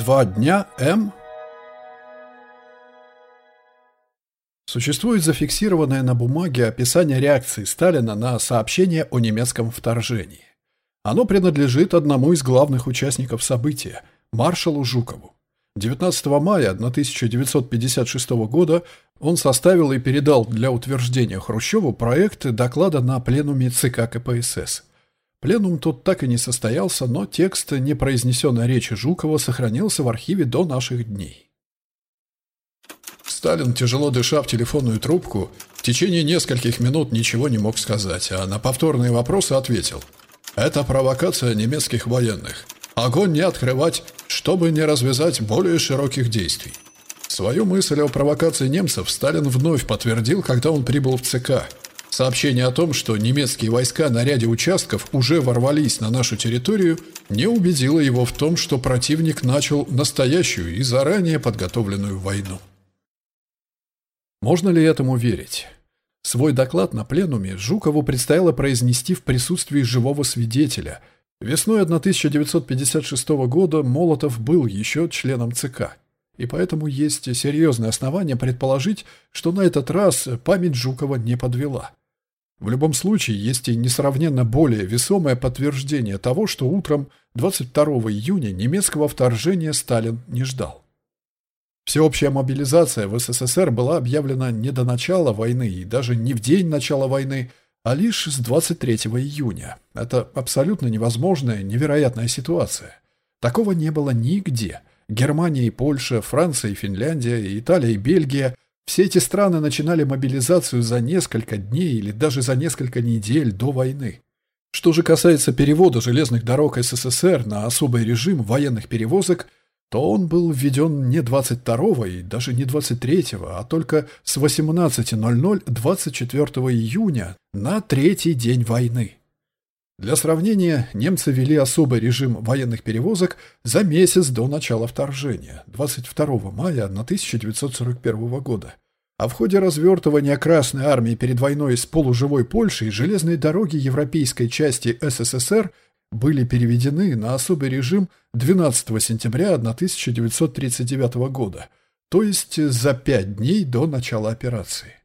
Два дня М. Существует зафиксированное на бумаге описание реакции Сталина на сообщение о немецком вторжении. Оно принадлежит одному из главных участников события – маршалу Жукову. 19 мая 1956 года он составил и передал для утверждения Хрущеву проект доклада на пленуме ЦК КПСС – Пленум тут так и не состоялся, но текст непроизнесенной речи Жукова сохранился в архиве до наших дней. Сталин, тяжело дыша в телефонную трубку, в течение нескольких минут ничего не мог сказать, а на повторные вопросы ответил. «Это провокация немецких военных. Огонь не открывать, чтобы не развязать более широких действий». Свою мысль о провокации немцев Сталин вновь подтвердил, когда он прибыл в ЦК – Сообщение о том, что немецкие войска на ряде участков уже ворвались на нашу территорию, не убедило его в том, что противник начал настоящую и заранее подготовленную войну. Можно ли этому верить? Свой доклад на пленуме Жукову предстояло произнести в присутствии живого свидетеля. Весной 1956 года Молотов был еще членом ЦК, и поэтому есть серьезные основания предположить, что на этот раз память Жукова не подвела. В любом случае, есть и несравненно более весомое подтверждение того, что утром 22 июня немецкого вторжения Сталин не ждал. Всеобщая мобилизация в СССР была объявлена не до начала войны и даже не в день начала войны, а лишь с 23 июня. Это абсолютно невозможная, невероятная ситуация. Такого не было нигде. Германия и Польша, Франция и Финляндия, Италия и Бельгия все эти страны начинали мобилизацию за несколько дней или даже за несколько недель до войны. Что же касается перевода железных дорог СССР на особый режим военных перевозок, то он был введен не 22 и даже не 23, а только с 18.00 24 июня на третий день войны. Для сравнения, немцы ввели особый режим военных перевозок за месяц до начала вторжения, 22 мая 1941 года. А в ходе развертывания Красной Армии перед войной с полуживой Польшей железные дороги европейской части СССР были переведены на особый режим 12 сентября 1939 года, то есть за пять дней до начала операции.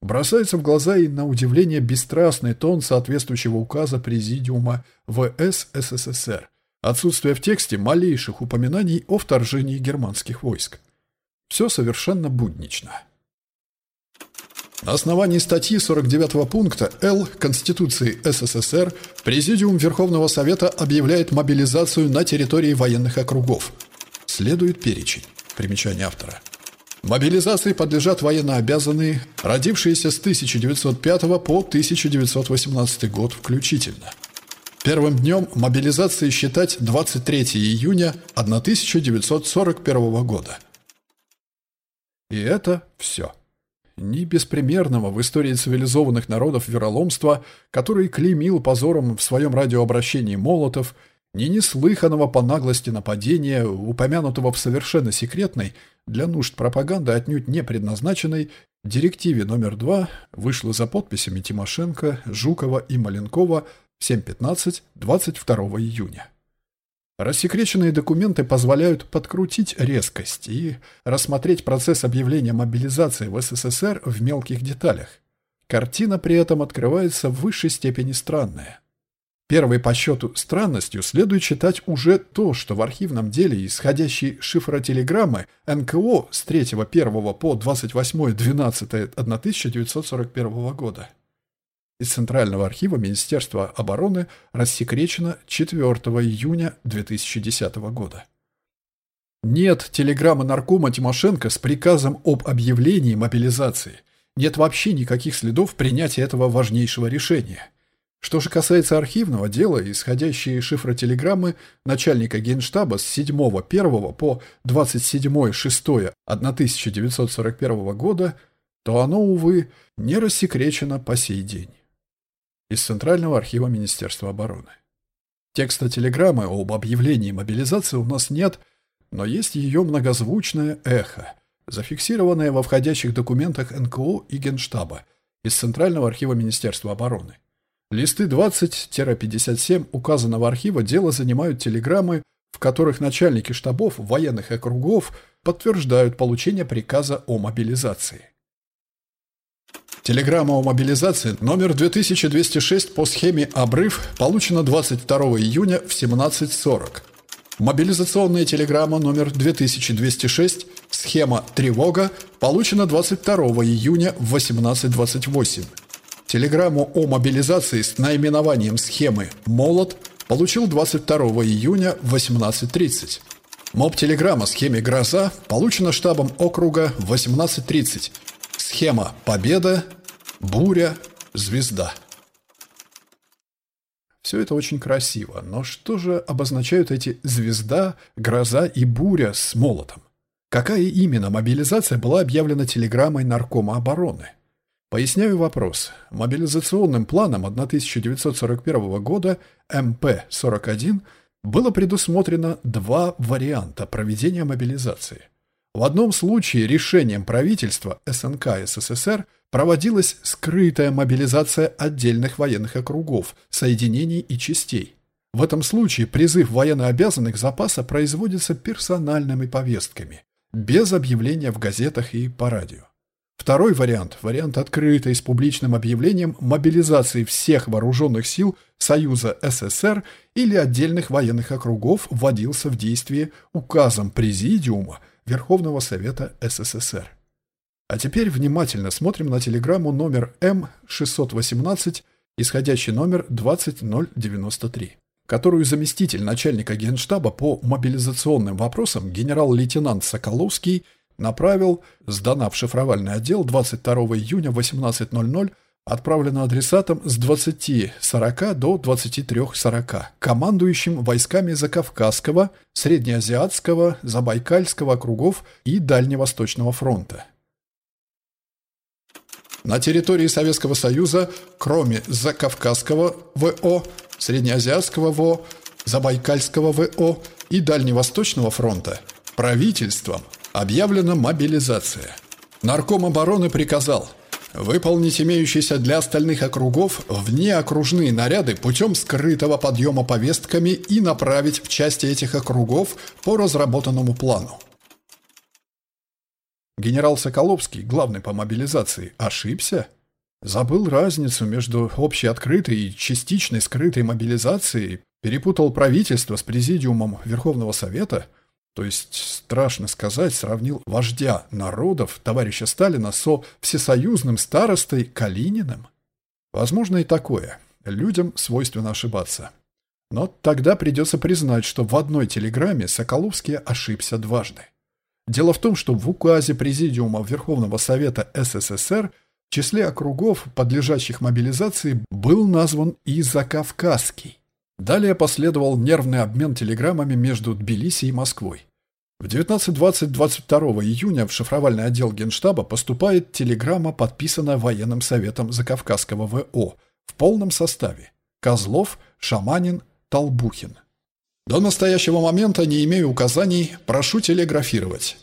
Бросается в глаза и на удивление бесстрастный тон соответствующего указа Президиума ВС СССР, отсутствие в тексте малейших упоминаний о вторжении германских войск. Все совершенно буднично. На основании статьи 49 пункта Л Конституции СССР Президиум Верховного Совета объявляет мобилизацию на территории военных округов. Следует перечень. Примечание автора. Мобилизации подлежат военнообязанные, родившиеся с 1905 по 1918 год включительно. Первым днем мобилизации считать 23 июня 1941 года. И это все. Ни беспримерного в истории цивилизованных народов вероломства, который клеймил позором в своем радиообращении Молотов – ни неслыханного по наглости нападения, упомянутого в совершенно секретной, для нужд пропаганды отнюдь не предназначенной, директиве номер 2 вышло за подписями Тимошенко, Жукова и Маленкова 7.15 22 июня. Рассекреченные документы позволяют подкрутить резкость и рассмотреть процесс объявления мобилизации в СССР в мелких деталях. Картина при этом открывается в высшей степени странная – Первой по счету странностью следует считать уже то, что в архивном деле исходящей шифротелеграммы НКО с 3.1 по 28.12.1941 года из Центрального архива Министерства обороны рассекречено 4 июня 2010 года. Нет телеграммы наркома Тимошенко с приказом об объявлении мобилизации. Нет вообще никаких следов принятия этого важнейшего решения – что же касается архивного дела, исходящие шифротелеграммы начальника генштаба с 7.1 по 27.6.1941 года, то оно, увы, не рассекречено по сей день. Из Центрального архива Министерства обороны. Текста телеграммы об объявлении мобилизации у нас нет, но есть ее многозвучное эхо, зафиксированное во входящих документах НКО и Генштаба из Центрального архива Министерства обороны. Листы 20-57 указанного архива дела занимают телеграммы в которых начальники штабов военных округов подтверждают получение приказа о мобилизации. Телеграмма о мобилизации номер 2206 по схеме «Обрыв» получена 22 июня в 17.40. Мобилизационная телеграмма номер 2206 схема «Тревога» получена 22 июня в 18.28. Телеграмму о мобилизации с наименованием схемы «Молот» получил 22 июня в 18.30. Моб-телеграмма схеме «Гроза» получена штабом округа в 18.30. Схема «Победа», «Буря», «Звезда». Все это очень красиво, но что же обозначают эти «звезда», «гроза» и «буря» с молотом? Какая именно мобилизация была объявлена телеграммой Наркома обороны? Поясняю вопрос. Мобилизационным планом 1941 года МП-41 было предусмотрено два варианта проведения мобилизации. В одном случае решением правительства СНК СССР проводилась скрытая мобилизация отдельных военных округов, соединений и частей. В этом случае призыв военнообязанных запаса производится персональными повестками, без объявления в газетах и по радио. Второй вариант – вариант открытый с публичным объявлением мобилизации всех вооруженных сил Союза СССР или отдельных военных округов вводился в действие указом Президиума Верховного Совета СССР. А теперь внимательно смотрим на телеграмму номер М618, исходящий номер 20093, которую заместитель начальника Генштаба по мобилизационным вопросам генерал-лейтенант Соколовский – направил, сдана в шифровальный отдел 22 июня 18.00, отправлено адресатом с 20.40 до 23.40, командующим войсками Закавказского, Среднеазиатского, Забайкальского округов и Дальневосточного фронта. На территории Советского Союза, кроме Закавказского ВО, Среднеазиатского ВО, Забайкальского ВО и Дальневосточного фронта, правительством – Объявлена мобилизация. Нарком обороны приказал выполнить имеющиеся для остальных округов внеокружные наряды путем скрытого подъема повестками и направить в части этих округов по разработанному плану. Генерал Соколовский, главный по мобилизации, ошибся? Забыл разницу между общей открытой и частичной скрытой мобилизацией, перепутал правительство с президиумом Верховного Совета – то есть, страшно сказать, сравнил вождя народов, товарища Сталина, со всесоюзным старостой Калининым? Возможно и такое. Людям свойственно ошибаться. Но тогда придется признать, что в одной телеграмме Соколовский ошибся дважды. Дело в том, что в указе Президиума Верховного Совета СССР в числе округов, подлежащих мобилизации, был назван и Закавказский. Далее последовал нервный обмен телеграммами между Тбилиси и Москвой. В 19.20 22 июня в шифровальный отдел Генштаба поступает телеграмма, подписанная военным советом Закавказского ВО в полном составе Козлов, Шаманин, Толбухин. До настоящего момента не имею указаний, прошу телеграфировать.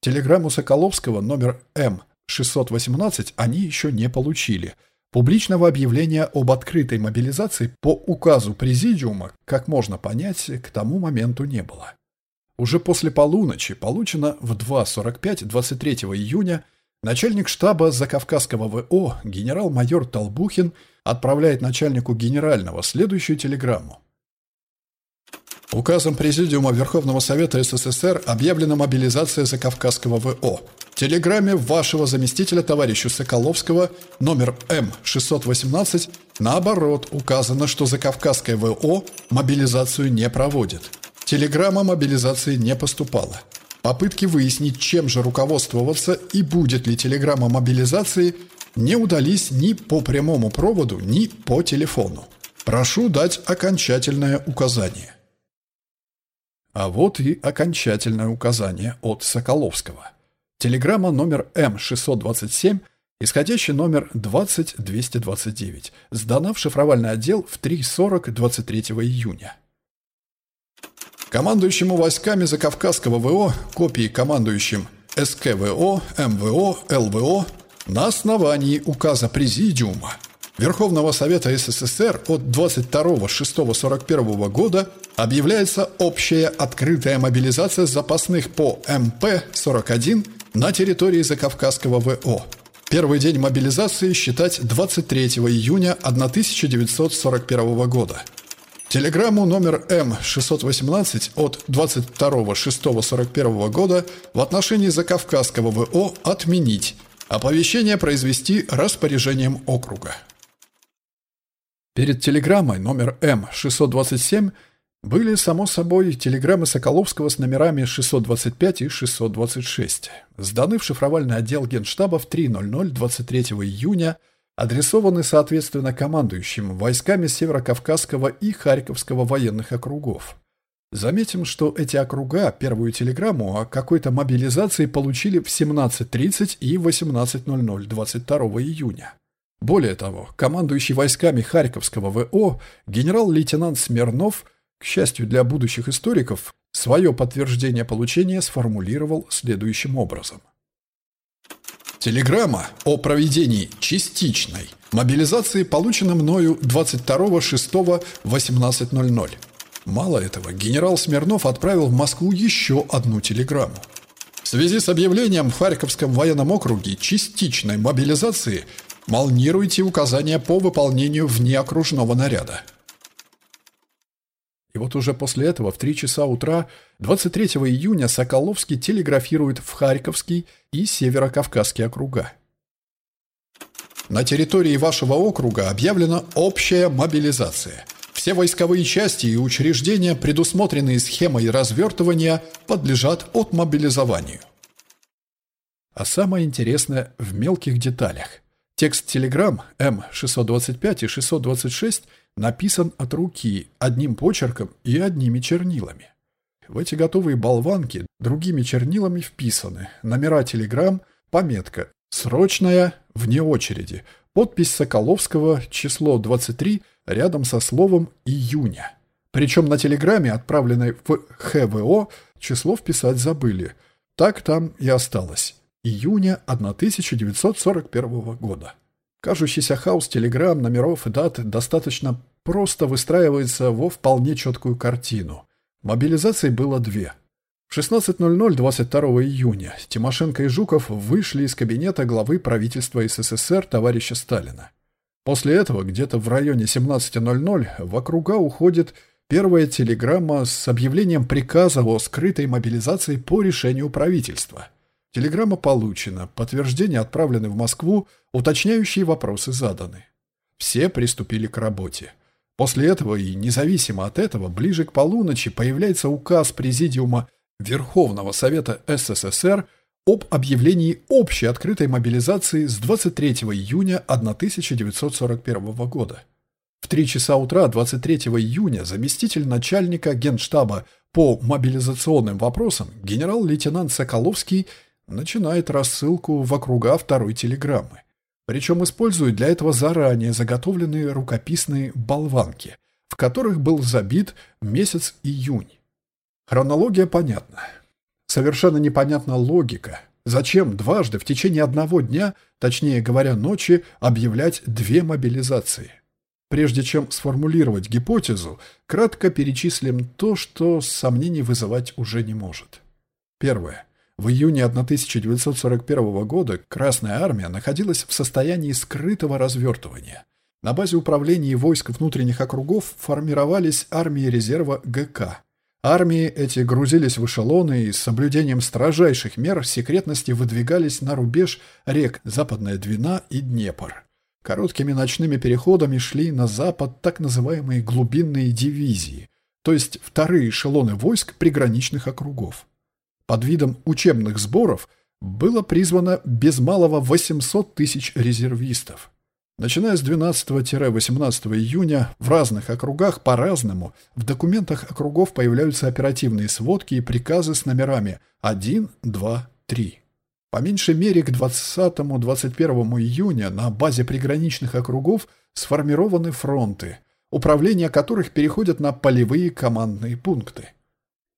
Телеграмму Соколовского номер М618 они еще не получили. Публичного объявления об открытой мобилизации по указу Президиума, как можно понять, к тому моменту не было. Уже после полуночи получено в 2.45 23 июня начальник штаба Закавказского ВО генерал-майор Толбухин отправляет начальнику генерального следующую телеграмму. Указом Президиума Верховного Совета СССР объявлена мобилизация Закавказского ВО. В телеграмме вашего заместителя товарища Соколовского номер М618 наоборот указано, что Закавказское ВО мобилизацию не проводит. Телеграмма мобилизации не поступала. Попытки выяснить, чем же руководствоваться и будет ли телеграмма мобилизации, не удались ни по прямому проводу, ни по телефону. Прошу дать окончательное указание. А вот и окончательное указание от Соколовского. Телеграмма номер М627, исходящий номер 20229, сдана в шифровальный отдел в 3.40 23 июня. Командующему войсками Закавказского ВО, копии командующим СКВО, МВО, ЛВО на основании указа Президиума Верховного Совета СССР от 22.06.41 года объявляется общая открытая мобилизация запасных по МП-41 на территории Закавказского ВО. Первый день мобилизации считать 23 июня 1941 года. Телеграмму номер М618 от 22.06.41 года в отношении Закавказского ВО отменить. Оповещение произвести распоряжением округа. Перед телеграммой номер М627 были, само собой, телеграммы Соколовского с номерами 625 и 626, сданы в шифровальный отдел Генштаба в 3.00 23 июня, адресованы, соответственно, командующим войсками Северокавказского и Харьковского военных округов. Заметим, что эти округа первую телеграмму о какой-то мобилизации получили в 17.30 и 18.00 22 июня. Более того, командующий войсками Харьковского ВО генерал-лейтенант Смирнов – к счастью для будущих историков, свое подтверждение получения сформулировал следующим образом. Телеграмма о проведении частичной мобилизации получена мною 22.06.18.00. Мало этого, генерал Смирнов отправил в Москву еще одну телеграмму. В связи с объявлением в Харьковском военном округе частичной мобилизации молнируйте указания по выполнению внеокружного наряда – и вот уже после этого в 3 часа утра 23 июня Соколовский телеграфирует в Харьковский и Северокавказский округа. На территории вашего округа объявлена общая мобилизация. Все войсковые части и учреждения, предусмотренные схемой развертывания, подлежат отмобилизованию. А самое интересное в мелких деталях. Текст телеграмм М625 и 626 написан от руки, одним почерком и одними чернилами. В эти готовые болванки другими чернилами вписаны номера телеграмм, пометка «Срочная, вне очереди», подпись Соколовского, число 23, рядом со словом «Июня». Причем на телеграмме, отправленной в ХВО, число вписать забыли. Так там и осталось июня 1941 года. Кажущийся хаос телеграмм, номеров и дат достаточно просто выстраивается во вполне четкую картину. Мобилизаций было две. В 16.00 22 июня Тимошенко и Жуков вышли из кабинета главы правительства СССР товарища Сталина. После этого где-то в районе 17.00 в округа уходит первая телеграмма с объявлением приказа о скрытой мобилизации по решению правительства – Телеграмма получена, подтверждения отправлены в Москву, уточняющие вопросы заданы. Все приступили к работе. После этого и независимо от этого, ближе к полуночи появляется указ Президиума Верховного Совета СССР об объявлении общей открытой мобилизации с 23 июня 1941 года. В 3 часа утра 23 июня заместитель начальника Генштаба по мобилизационным вопросам генерал-лейтенант Соколовский начинает рассылку в округа второй телеграммы. Причем использует для этого заранее заготовленные рукописные болванки, в которых был забит месяц июнь. Хронология понятна. Совершенно непонятна логика. Зачем дважды в течение одного дня, точнее говоря, ночи, объявлять две мобилизации? Прежде чем сформулировать гипотезу, кратко перечислим то, что сомнений вызывать уже не может. Первое. В июне 1941 года Красная Армия находилась в состоянии скрытого развертывания. На базе управления войск внутренних округов формировались армии резерва ГК. Армии эти грузились в эшелоны и с соблюдением строжайших мер секретности выдвигались на рубеж рек Западная Двина и Днепр. Короткими ночными переходами шли на запад так называемые глубинные дивизии, то есть вторые эшелоны войск приграничных округов. Под видом учебных сборов было призвано без малого 800 тысяч резервистов. Начиная с 12-18 июня в разных округах по-разному в документах округов появляются оперативные сводки и приказы с номерами 1, 2, 3. По меньшей мере к 20-21 июня на базе приграничных округов сформированы фронты, управления которых переходят на полевые командные пункты.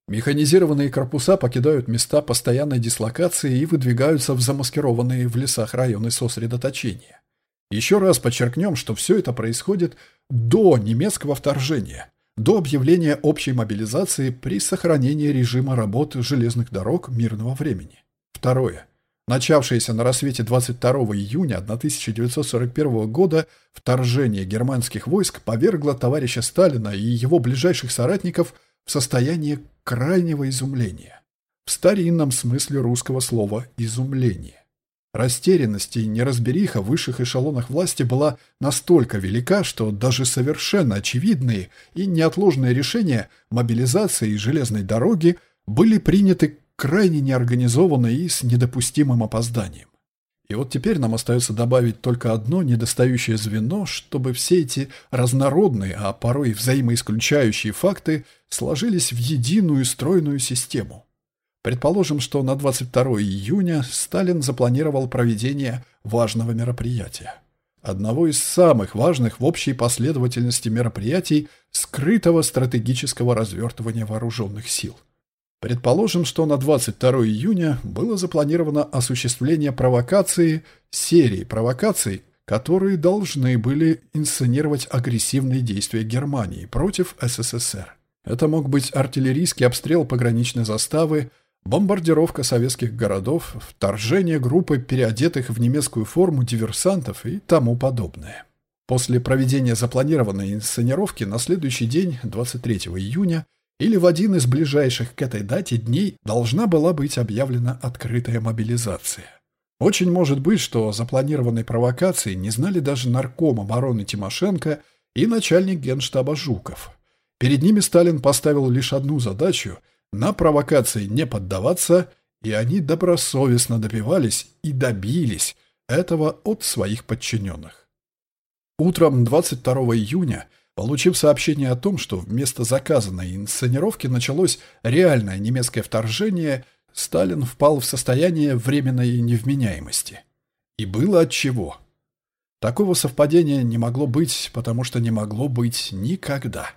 Механизированные корпуса покидают места постоянной дислокации и выдвигаются в замаскированные в лесах районы сосредоточения. Еще раз подчеркнем, что все это происходит до немецкого вторжения, до объявления общей мобилизации при сохранении режима работы железных дорог мирного времени. Второе. Начавшееся на рассвете 22 июня 1941 года вторжение германских войск повергло товарища Сталина и его ближайших соратников в состояние крайнего изумления. В старинном смысле русского слова «изумление». Растерянность и неразбериха в высших эшелонах власти была настолько велика, что даже совершенно очевидные и неотложные решения мобилизации и железной дороги были приняты крайне неорганизованно и с недопустимым опозданием. И вот теперь нам остается добавить только одно недостающее звено, чтобы все эти разнородные, а порой взаимоисключающие факты сложились в единую стройную систему. Предположим, что на 22 июня Сталин запланировал проведение важного мероприятия. Одного из самых важных в общей последовательности мероприятий скрытого стратегического развертывания вооруженных сил. Предположим, что на 22 июня было запланировано осуществление провокации, серии провокаций, которые должны были инсценировать агрессивные действия Германии против СССР. Это мог быть артиллерийский обстрел пограничной заставы, бомбардировка советских городов, вторжение группы переодетых в немецкую форму диверсантов и тому подобное. После проведения запланированной инсценировки на следующий день, 23 июня, или в один из ближайших к этой дате дней должна была быть объявлена открытая мобилизация. Очень может быть, что о запланированной провокации не знали даже нарком обороны Тимошенко и начальник генштаба Жуков. Перед ними Сталин поставил лишь одну задачу – на провокации не поддаваться, и они добросовестно добивались и добились этого от своих подчиненных. Утром 22 июня Получив сообщение о том, что вместо заказанной инсценировки началось реальное немецкое вторжение, Сталин впал в состояние временной невменяемости. И было от чего. Такого совпадения не могло быть, потому что не могло быть никогда.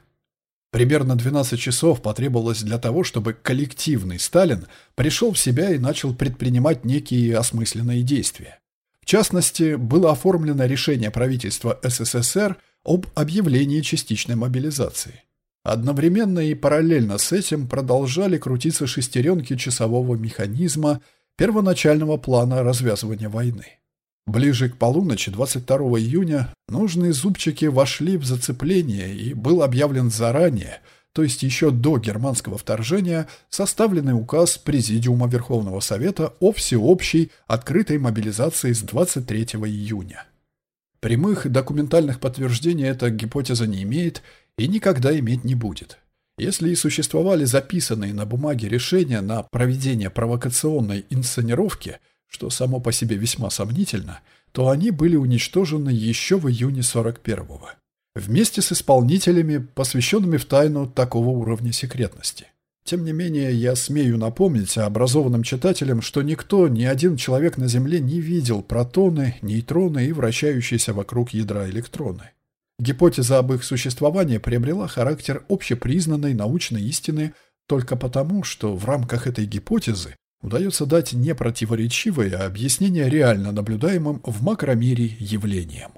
Примерно 12 часов потребовалось для того, чтобы коллективный Сталин пришел в себя и начал предпринимать некие осмысленные действия. В частности, было оформлено решение правительства СССР – об объявлении частичной мобилизации. Одновременно и параллельно с этим продолжали крутиться шестеренки часового механизма первоначального плана развязывания войны. Ближе к полуночи 22 июня нужные зубчики вошли в зацепление и был объявлен заранее, то есть еще до германского вторжения, составленный указ Президиума Верховного Совета о всеобщей открытой мобилизации с 23 июня. Прямых документальных подтверждений эта гипотеза не имеет и никогда иметь не будет. Если и существовали записанные на бумаге решения на проведение провокационной инсценировки, что само по себе весьма сомнительно, то они были уничтожены еще в июне 41-го, вместе с исполнителями, посвященными в тайну такого уровня секретности. Тем не менее, я смею напомнить образованным читателям, что никто, ни один человек на Земле не видел протоны, нейтроны и вращающиеся вокруг ядра электроны. Гипотеза об их существовании приобрела характер общепризнанной научной истины только потому, что в рамках этой гипотезы удается дать непротиворечивое объяснение реально наблюдаемым в макромире явлениям.